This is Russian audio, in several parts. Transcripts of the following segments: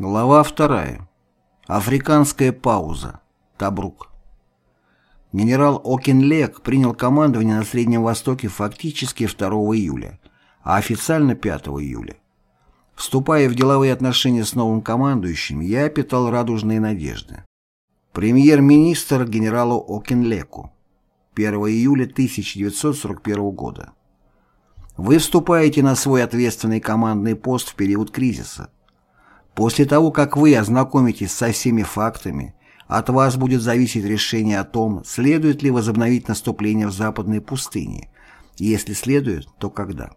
Глава 2. Африканская пауза. Табрук. Генерал Окинлек принял командование на Среднем Востоке фактически 2 июля, а официально 5 июля. Вступая в деловые отношения с новым командующим, я питал радужные надежды. Премьер-министр генералу Окинлеку. 1 июля 1941 года. Вы вступаете на свой ответственный командный пост в период кризиса. После того, как вы ознакомитесь со всеми фактами, от вас будет зависеть решение о том, следует ли возобновить наступление в Западной пустыне. Если следует, то когда.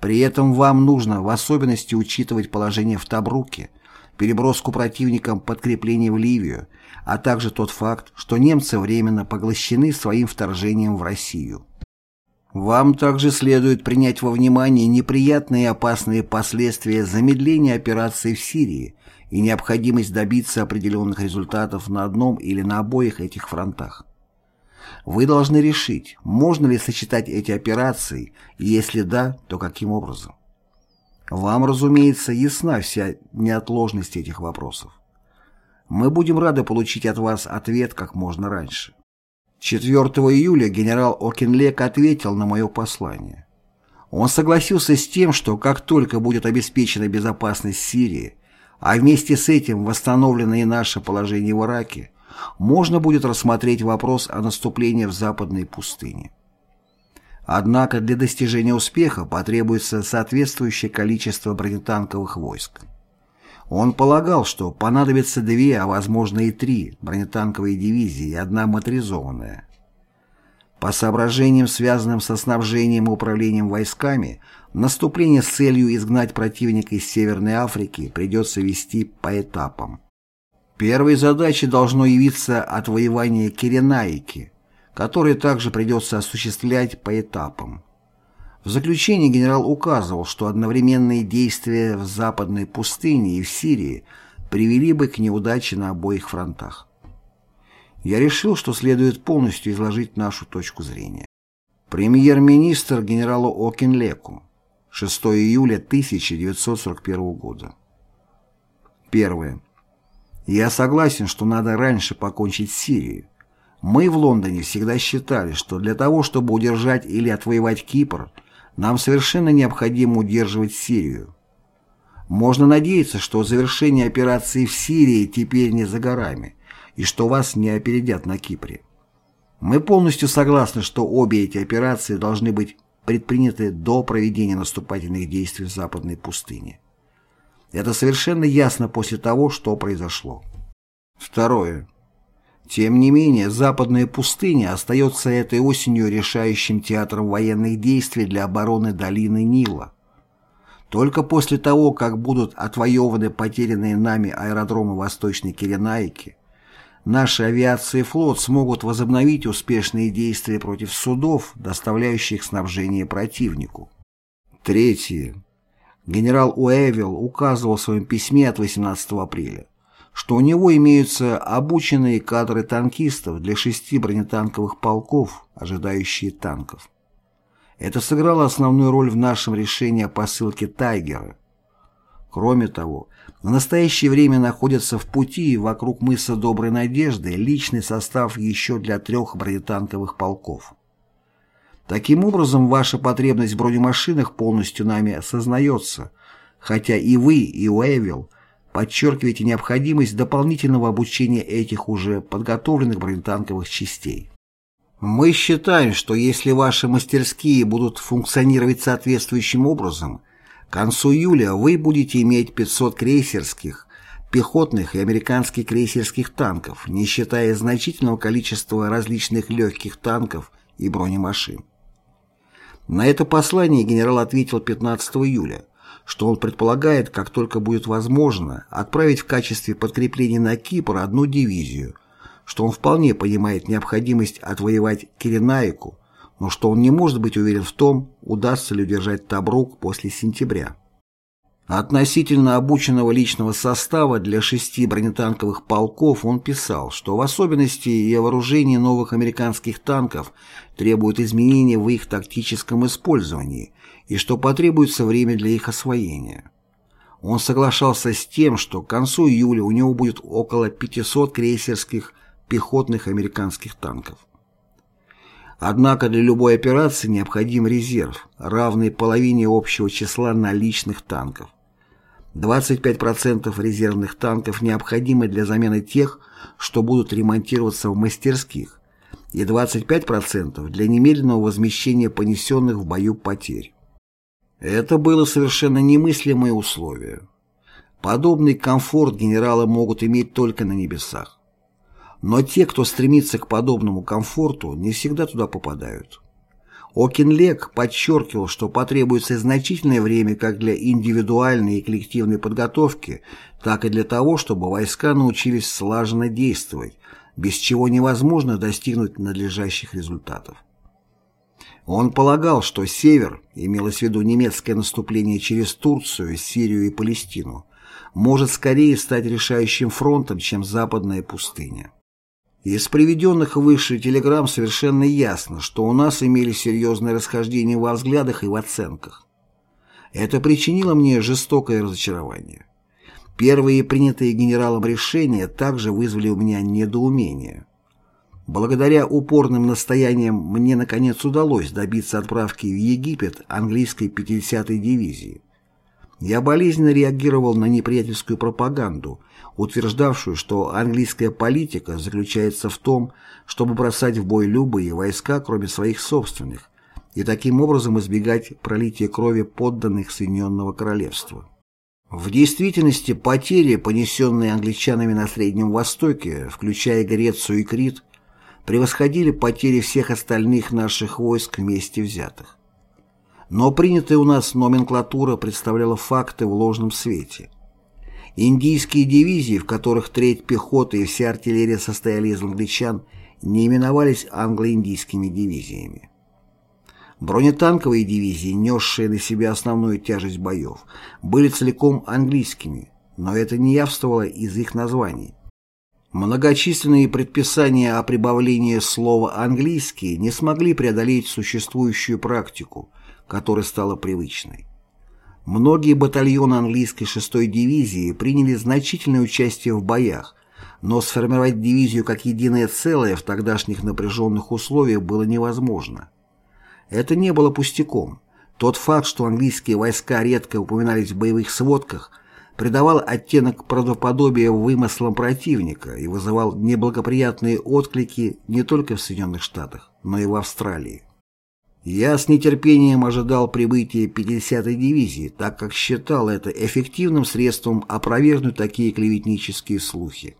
При этом вам нужно в особенности учитывать положение в Табруке, переброску противникам подкреплений в Ливию, а также тот факт, что немцы временно поглощены своим вторжением в Россию. Вам также следует принять во внимание неприятные и опасные последствия замедления операции в Сирии и необходимость добиться определенных результатов на одном или на обоих этих фронтах. Вы должны решить, можно ли сочетать эти операции, и если да, то каким образом. Вам, разумеется, ясна вся неотложность этих вопросов. Мы будем рады получить от вас ответ как можно раньше. 4 июля генерал Окинлек ответил на мое послание. Он согласился с тем, что как только будет обеспечена безопасность Сирии, а вместе с этим восстановлено и наше положение в Ираке, можно будет рассмотреть вопрос о наступлении в западной пустыне. Однако для достижения успеха потребуется соответствующее количество бронетанковых войск. Он полагал, что понадобится две, а возможно и три бронетанковые дивизии и одна моторизованная. По соображениям, связанным со снабжением и управлением войсками, наступление с целью изгнать противника из Северной Африки придется вести по этапам. Первой задачей должно явиться отвоевание Киренаики, которое также придется осуществлять по этапам. В заключении генерал указывал, что одновременные действия в Западной пустыне и в Сирии привели бы к неудаче на обоих фронтах. Я решил, что следует полностью изложить нашу точку зрения. Премьер-министр генералу Окинлеку. 6 июля 1941 года. Первое. Я согласен, что надо раньше покончить с Сирией. Мы в Лондоне всегда считали, что для того, чтобы удержать или отвоевать Кипр – нам совершенно необходимо удерживать Сирию. Можно надеяться, что завершение операции в Сирии теперь не за горами, и что вас не опередят на Кипре. Мы полностью согласны, что обе эти операции должны быть предприняты до проведения наступательных действий в Западной пустыне. Это совершенно ясно после того, что произошло. Второе. Тем не менее, западная пустыня остается этой осенью решающим театром военных действий для обороны долины Нила. Только после того, как будут отвоеваны потерянные нами аэродромы Восточной Киренаики, наши авиация и флот смогут возобновить успешные действия против судов, доставляющих снабжение противнику. Третье. Генерал Уэвилл указывал в своем письме от 18 апреля, что у него имеются обученные кадры танкистов для шести бронетанковых полков, ожидающие танков. Это сыграло основную роль в нашем решении о посылке «Тайгера». Кроме того, в настоящее время находится в пути вокруг мыса Доброй Надежды личный состав еще для трех бронетанковых полков. Таким образом, ваша потребность в бронемашинах полностью нами осознается, хотя и вы, и Уэвилл подчеркиваете необходимость дополнительного обучения этих уже подготовленных бронетанковых частей. Мы считаем, что если ваши мастерские будут функционировать соответствующим образом, к концу июля вы будете иметь 500 крейсерских, пехотных и американских крейсерских танков, не считая значительного количества различных легких танков и бронемашин. На это послание генерал ответил 15 июля, что он предполагает, как только будет возможно, отправить в качестве подкрепления на Кипр одну дивизию, что он вполне понимает необходимость отвоевать Киренаику, но что он не может быть уверен в том, удастся ли удержать Табрук после сентября. Относительно обученного личного состава для шести бронетанковых полков он писал, что в особенности и вооружение новых американских танков требует изменения в их тактическом использовании и что потребуется время для их освоения. Он соглашался с тем, что к концу июля у него будет около 500 крейсерских пехотных американских танков. Однако для любой операции необходим резерв, равный половине общего числа наличных танков. 25% резервных танков необходимы для замены тех, что будут ремонтироваться в мастерских, и 25% для немедленного возмещения понесенных в бою потерь. Это было совершенно немыслимое условие. Подобный комфорт генералы могут иметь только на небесах. Но те, кто стремится к подобному комфорту, не всегда туда попадают. Окинлег подчеркивал, что потребуется значительное время как для индивидуальной и коллективной подготовки, так и для того, чтобы войска научились слаженно действовать, без чего невозможно достигнуть надлежащих результатов. Он полагал, что Север, имелось в виду немецкое наступление через Турцию, Сирию и Палестину, может скорее стать решающим фронтом, чем Западная пустыня. Из приведенных выше телеграмм совершенно ясно, что у нас имели серьезные расхождения во взглядах и в оценках. Это причинило мне жестокое разочарование. Первые принятые генералом решения также вызвали у меня недоумение. Благодаря упорным настояниям мне наконец удалось добиться отправки в Египет английской 50-й дивизии. Я болезненно реагировал на неприятельскую пропаганду, утверждавшую, что английская политика заключается в том, чтобы бросать в бой любые войска, кроме своих собственных, и таким образом избегать пролития крови подданных Соединенного Королевства. В действительности потери, понесенные англичанами на Среднем Востоке, включая Грецию и Крит, превосходили потери всех остальных наших войск вместе взятых. Но принятая у нас номенклатура представляла факты в ложном свете. Индийские дивизии, в которых треть пехоты и вся артиллерия состояли из англичан, не именовались англо-индийскими дивизиями. Бронетанковые дивизии, несшие на себя основную тяжесть боев, были целиком английскими, но это не явствовало из их названий. Многочисленные предписания о прибавлении слова «английский» не смогли преодолеть существующую практику, которая стала привычной. Многие батальоны английской 6-й дивизии приняли значительное участие в боях, но сформировать дивизию как единое целое в тогдашних напряженных условиях было невозможно. Это не было пустяком. Тот факт, что английские войска редко упоминались в боевых сводках, придавал оттенок правдоподобия вымыслам противника и вызывал неблагоприятные отклики не только в Соединенных Штатах, но и в Австралии. Я с нетерпением ожидал прибытия 50-й дивизии, так как считал это эффективным средством опровергнуть такие клеветнические слухи.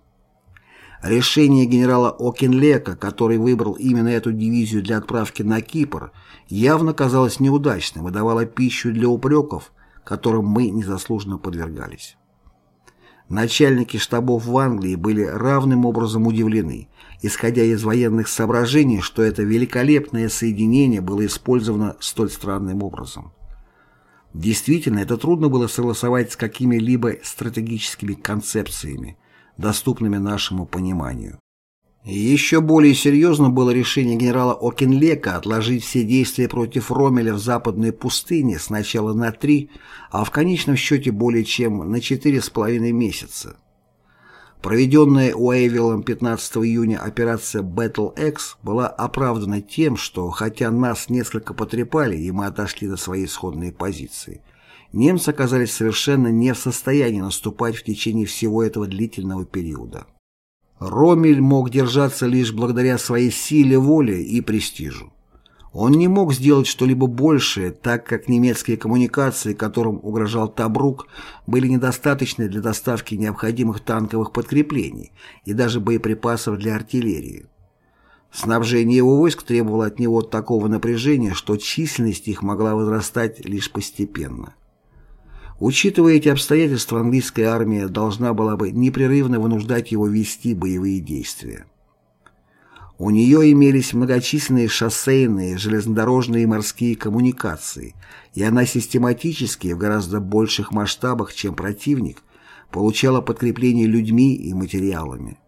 Решение генерала Окинлека, который выбрал именно эту дивизию для отправки на Кипр, явно казалось неудачным и давало пищу для упреков, которым мы незаслуженно подвергались. Начальники штабов в Англии были равным образом удивлены, исходя из военных соображений, что это великолепное соединение было использовано столь странным образом. Действительно, это трудно было согласовать с какими-либо стратегическими концепциями, доступными нашему пониманию. Еще более серьезно было решение генерала Окинлека отложить все действия против Ромеля в западной пустыне сначала на три, а в конечном счете более чем на четыре с половиной месяца. Проведенная Уэйвиллом 15 июня операция Battle X была оправдана тем, что хотя нас несколько потрепали и мы отошли до своей исходной позиции, немцы оказались совершенно не в состоянии наступать в течение всего этого длительного периода. Ромель мог держаться лишь благодаря своей силе воли и престижу. Он не мог сделать что-либо большее, так как немецкие коммуникации, которым угрожал Табрук, были недостаточны для доставки необходимых танковых подкреплений и даже боеприпасов для артиллерии. Снабжение его войск требовало от него такого напряжения, что численность их могла возрастать лишь постепенно. Учитывая эти обстоятельства, английская армия должна была бы непрерывно вынуждать его вести боевые действия. У нее имелись многочисленные шоссейные, железнодорожные и морские коммуникации, и она систематически, в гораздо больших масштабах, чем противник, получала подкрепление людьми и материалами.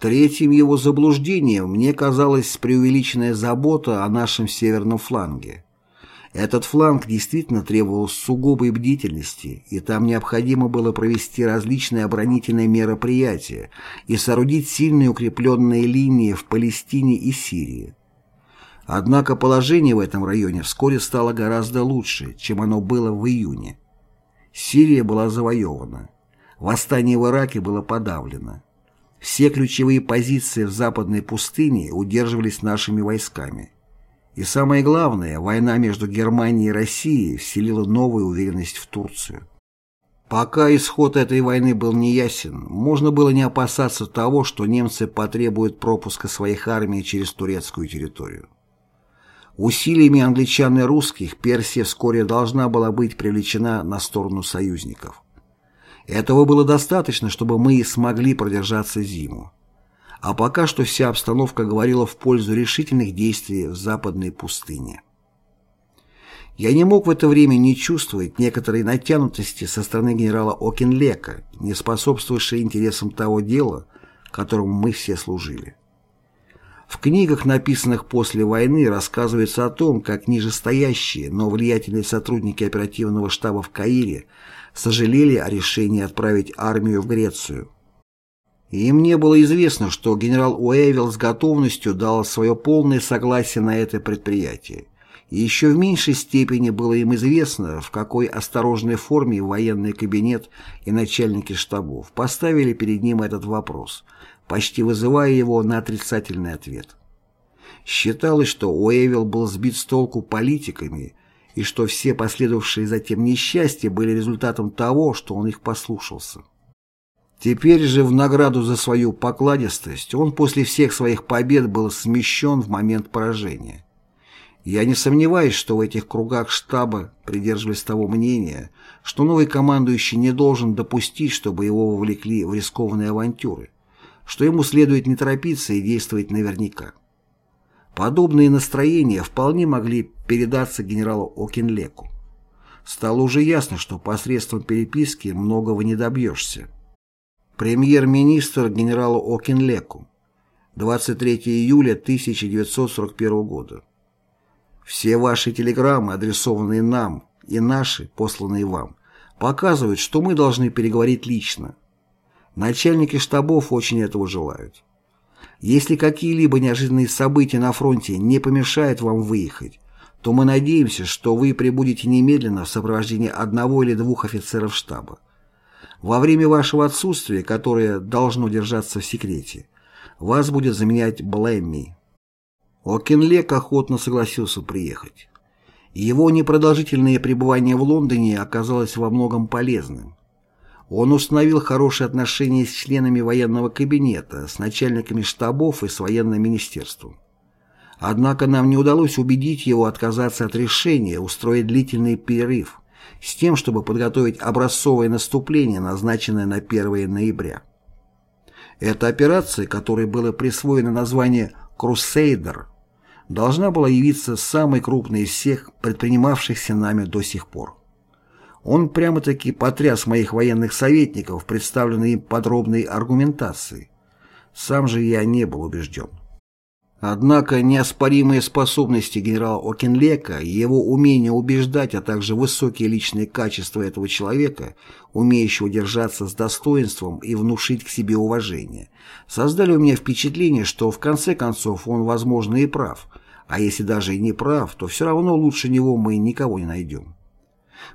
Третьим его заблуждением мне казалась преувеличенная забота о нашем северном фланге. Этот фланг действительно требовал сугубой бдительности, и там необходимо было провести различные оборонительные мероприятия и соорудить сильные укрепленные линии в Палестине и Сирии. Однако положение в этом районе вскоре стало гораздо лучше, чем оно было в июне. Сирия была завоевана. Восстание в Ираке было подавлено. Все ключевые позиции в западной пустыне удерживались нашими войсками. И самое главное, война между Германией и Россией вселила новую уверенность в Турцию. Пока исход этой войны был неясен, можно было не опасаться того, что немцы потребуют пропуска своих армий через турецкую территорию. Усилиями англичан и русских Персия вскоре должна была быть привлечена на сторону союзников. Этого было достаточно, чтобы мы смогли продержаться зиму а пока что вся обстановка говорила в пользу решительных действий в западной пустыне. Я не мог в это время не чувствовать некоторой натянутости со стороны генерала Окинлека, не способствовавшей интересам того дела, которому мы все служили. В книгах, написанных после войны, рассказывается о том, как нижестоящие, но влиятельные сотрудники оперативного штаба в Каире сожалели о решении отправить армию в Грецию, им не было известно, что генерал Уэйвилл с готовностью дал свое полное согласие на это предприятие. И еще в меньшей степени было им известно, в какой осторожной форме военный кабинет и начальники штабов поставили перед ним этот вопрос, почти вызывая его на отрицательный ответ. Считалось, что Уэйвилл был сбит с толку политиками и что все последовавшие затем несчастья были результатом того, что он их послушался. Теперь же в награду за свою покладистость он после всех своих побед был смещен в момент поражения. Я не сомневаюсь, что в этих кругах штаба придерживались того мнения, что новый командующий не должен допустить, чтобы его вовлекли в рискованные авантюры, что ему следует не торопиться и действовать наверняка. Подобные настроения вполне могли передаться генералу Окинлеку. Стало уже ясно, что посредством переписки многого не добьешься. Премьер-министр генералу Окинлеку. 23 июля 1941 года. Все ваши телеграммы, адресованные нам, и наши, посланные вам, показывают, что мы должны переговорить лично. Начальники штабов очень этого желают. Если какие-либо неожиданные события на фронте не помешают вам выехать, то мы надеемся, что вы прибудете немедленно в сопровождении одного или двух офицеров штаба. Во время вашего отсутствия, которое должно держаться в секрете, вас будет заменять Блэмми. Окинлек охотно согласился приехать. Его непродолжительное пребывание в Лондоне оказалось во многом полезным. Он установил хорошие отношения с членами военного кабинета, с начальниками штабов и с военным министерством. Однако нам не удалось убедить его отказаться от решения устроить длительный перерыв, с тем, чтобы подготовить образцовое наступление, назначенное на 1 ноября. Эта операция, которой было присвоено название «Крусейдер», должна была явиться самой крупной из всех предпринимавшихся нами до сих пор. Он прямо-таки потряс моих военных советников, представленной им подробной аргументацией. Сам же я не был убежден. Однако неоспоримые способности генерала Окинлека, его умение убеждать, а также высокие личные качества этого человека, умеющего держаться с достоинством и внушить к себе уважение, создали у меня впечатление, что в конце концов он, возможно, и прав, а если даже и не прав, то все равно лучше него мы никого не найдем.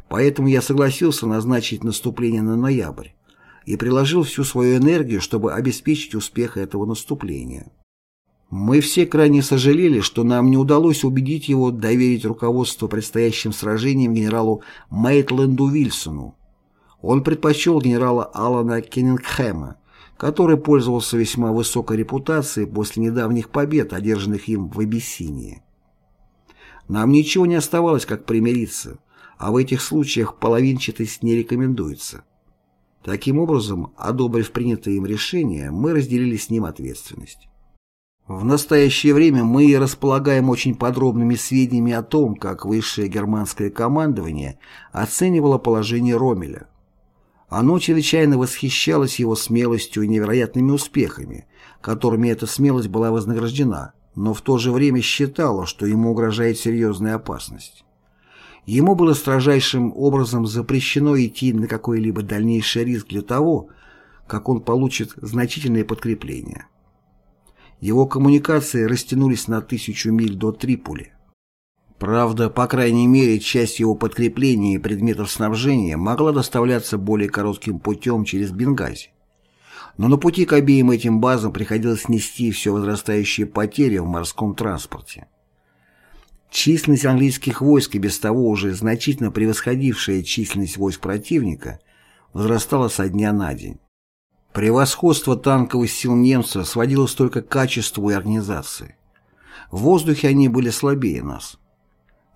Поэтому я согласился назначить наступление на ноябрь и приложил всю свою энергию, чтобы обеспечить успех этого наступления. Мы все крайне сожалели, что нам не удалось убедить его доверить руководство предстоящим сражением генералу Мейтленду Вильсону. Он предпочел генерала Алана Кеннингхэма, который пользовался весьма высокой репутацией после недавних побед, одержанных им в Абиссинии. Нам ничего не оставалось, как примириться, а в этих случаях половинчатость не рекомендуется. Таким образом, одобрив принятое им решение, мы разделили с ним ответственность. В настоящее время мы располагаем очень подробными сведениями о том, как высшее германское командование оценивало положение Ромеля. Оно чрезвычайно восхищалось его смелостью и невероятными успехами, которыми эта смелость была вознаграждена, но в то же время считало, что ему угрожает серьезная опасность. Ему было строжайшим образом запрещено идти на какой-либо дальнейший риск для того, как он получит значительное подкрепление. Его коммуникации растянулись на тысячу миль до Триполи. Правда, по крайней мере, часть его подкрепления и предметов снабжения могла доставляться более коротким путем через Бенгази. Но на пути к обеим этим базам приходилось нести все возрастающие потери в морском транспорте. Численность английских войск и без того уже значительно превосходившая численность войск противника возрастала со дня на день. Превосходство танковых сил немцев сводилось только к качеству и организации. В воздухе они были слабее нас.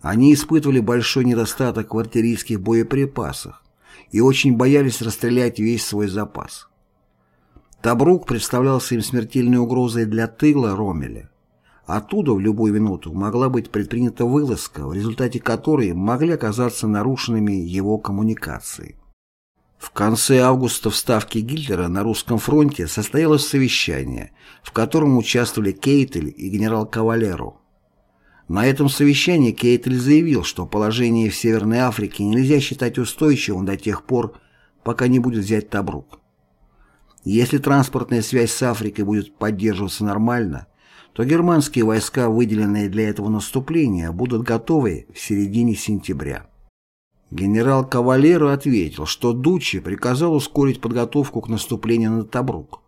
Они испытывали большой недостаток в артиллерийских боеприпасах и очень боялись расстрелять весь свой запас. Табрук представлялся им смертельной угрозой для тыла Ромеля. Оттуда в любую минуту могла быть предпринята вылазка, в результате которой могли оказаться нарушенными его коммуникации. В конце августа в Ставке Гитлера на русском фронте состоялось совещание, в котором участвовали Кейтель и генерал Кавалеру. На этом совещании Кейтель заявил, что положение в Северной Африке нельзя считать устойчивым до тех пор, пока не будет взять Табрук. Если транспортная связь с Африкой будет поддерживаться нормально, то германские войска, выделенные для этого наступления, будут готовы в середине сентября. Генерал Кавалеро ответил, что Дуччи приказал ускорить подготовку к наступлению на Табрук.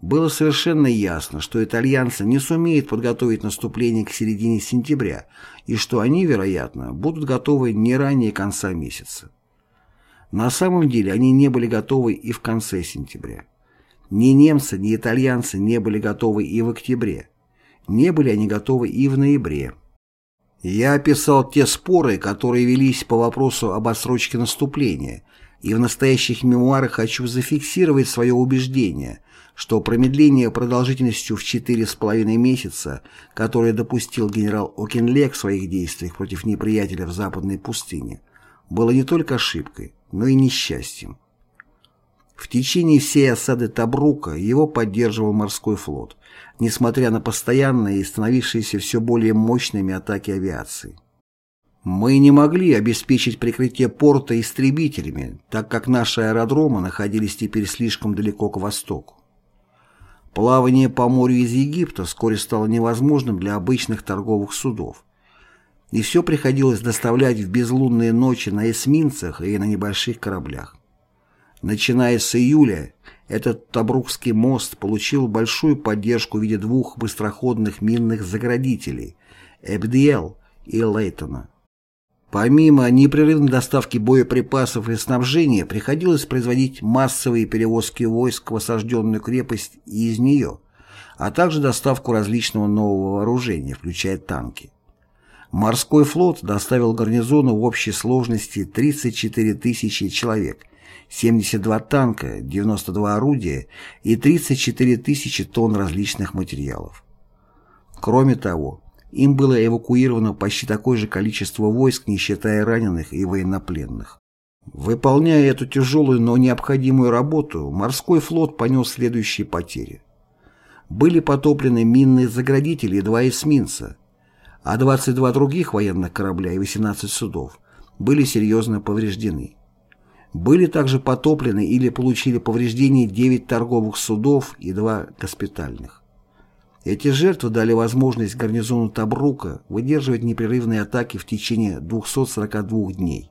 Было совершенно ясно, что итальянцы не сумеют подготовить наступление к середине сентября и что они, вероятно, будут готовы не ранее конца месяца. На самом деле они не были готовы и в конце сентября. Ни немцы, ни итальянцы не были готовы и в октябре. Не были они готовы и в ноябре. Я описал те споры, которые велись по вопросу об отсрочке наступления, и в настоящих мемуарах хочу зафиксировать свое убеждение, что промедление продолжительностью в четыре с половиной месяца, которое допустил генерал Окинлек в своих действиях против неприятеля в Западной пустыне, было не только ошибкой, но и несчастьем. В течение всей осады Табрука его поддерживал морской флот, несмотря на постоянные и становившиеся все более мощными атаки авиации. Мы не могли обеспечить прикрытие порта истребителями, так как наши аэродромы находились теперь слишком далеко к востоку. Плавание по морю из Египта вскоре стало невозможным для обычных торговых судов, и все приходилось доставлять в безлунные ночи на эсминцах и на небольших кораблях. Начиная с июля, этот Табрукский мост получил большую поддержку в виде двух быстроходных минных заградителей – Эбдиэл и Лейтона. Помимо непрерывной доставки боеприпасов и снабжения, приходилось производить массовые перевозки войск в осажденную крепость и из нее, а также доставку различного нового вооружения, включая танки. Морской флот доставил гарнизону в общей сложности 34 тысячи человек, 72 танка, 92 орудия и 34 тысячи тонн различных материалов. Кроме того, им было эвакуировано почти такое же количество войск, не считая раненых и военнопленных. Выполняя эту тяжелую, но необходимую работу, морской флот понес следующие потери. Были потоплены минные заградители и два эсминца, а 22 других военных корабля и 18 судов были серьезно повреждены. Были также потоплены или получили повреждения 9 торговых судов и 2 госпитальных. Эти жертвы дали возможность гарнизону Табрука выдерживать непрерывные атаки в течение 242 дней.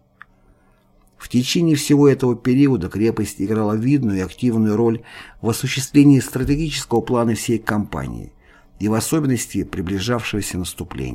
В течение всего этого периода крепость играла видную и активную роль в осуществлении стратегического плана всей кампании и в особенности приближавшегося наступления.